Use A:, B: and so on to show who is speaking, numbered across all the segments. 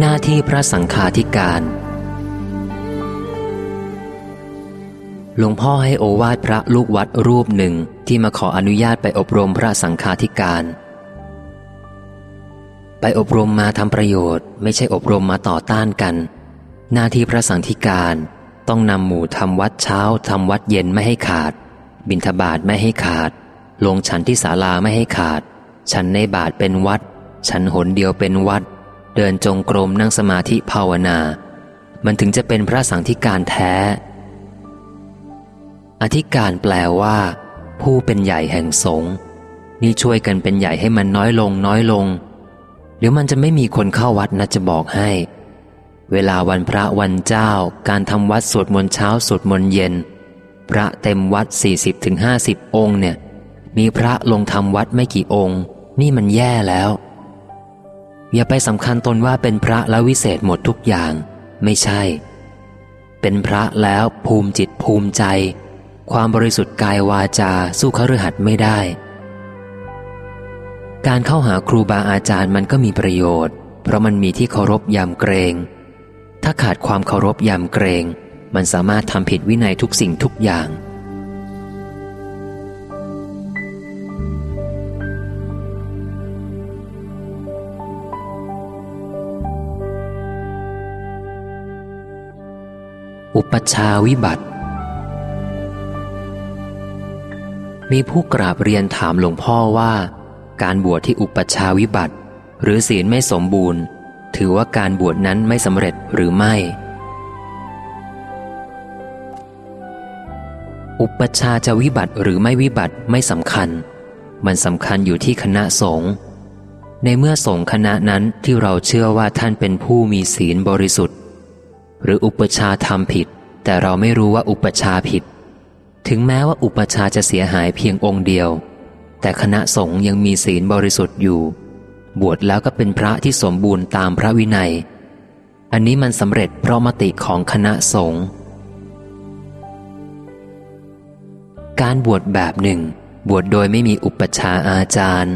A: หน้าที่พระสังฆาธิการ หลวงพ่อให้โอวาทพระลูกวัดรูปหนึ่งที่มาขออนุญาตไปอบรมพระสังฆาธิการ ไปอบรมมาทำประโยชน์ ไม่ใช่อบรมมาต่อต้านกัน หน้าที่พระสังฆิการต้องนำหมู่ทำวัดเช้าทำวัดเย็นไม่ให้ขาด บิณฑบาตไม่ให้ขาด ลงฉันที่ศาลาไม่ให้ขาด ฉันในบาทเป็นวัด ฉันหนเดียวเป็นวัด เดินจงกรมนั่งสมาธิภาวนา มันถึงจะเป็นพระสังฆิการแท้ อธิการแปลว่า ผู้เป็นใหญ่แห่งสงฆ์นี่ช่วยกันเป็นใหญ่ให้มันน้อยลงน้อยลง เดี๋ยวมันจะไม่มีคนเข้าวัดนะจะบอกให้ เวลาวันพระวันเจ้า การทำวัดสวดมนต์เช้าสวดมนต์เย็น พระเต็มวัด 40-50 องค์เนี่ย มีพระลงทำวัดไม่กี่องค์ นี่มันแย่แล้ว อย่าไปสำคัญตนว่าเป็นพระแล้ววิเศษหมดทุกอย่าง ไม่ใช่ เป็นพระแล้วภูมิจิตภูมิใจ ความบริสุทธิ์กายวาจาสู้ขรือหัดไม่ได้ การเข้าหาครูบาอาจารย์มันก็มีประโยชน์ เพราะมันมีที่เคารพยำเกรง ถ้าขาดความเคารพยำเกรง มันสามารถทำผิดวินัยทุกสิ่งทุกอย่าง อุปชาวิบัติ มีผู้กราบเรียนถามหลวงพ่อว่า การบวชที่อุปชาวิบัติ หรือศีลไม่สมบูรณ์ ถือว่าการบวชนั้นไม่สำเร็จหรือไม่ อุปชาจะวิบัติหรือไม่วิบัติไม่สำคัญ มันสำคัญอยู่ที่คณะสงฆ์ในเมื่อสงฆ์คณะนั้นที่เราเชื่อว่าท่านเป็นผู้มีศีลบริสุทธิ หรืออุปชาทำผิด แต่เราไม่รู้ว่าอุปชาผิด ถึงแม้ว่าอุปชาจะเสียหายเพียงองค์เดียว แต่คณะสงฆ์ยังมีศีลบริสุทธิ์อยู่ บวชแล้วก็เป็นพระที่สมบูรณ์ตามพระวินัย อันนี้มันสำเร็จเพราะมติของคณะสงฆ์การบวชแบบหนึ่ง บวชโดยไม่มีอุปชาอาจารย์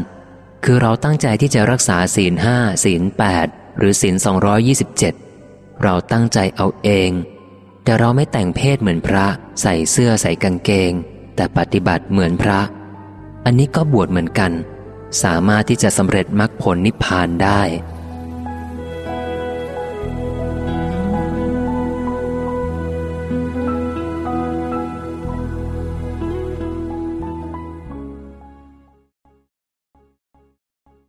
A: คือเราตั้งใจที่จะรักษาศีลห้าศีลแปดหรือศีลสองยี่สิบเจ็ด เราตั้งใจเอาเอง แต่เราไม่แต่งเพศเหมือนพระ ใส่เสื้อใส่กางเกง แต่ปฏิบัติเหมือนพระ อันนี้ก็บวชเหมือนกัน สามารถที่จะสำเร็จมรรคผลนิพพานได้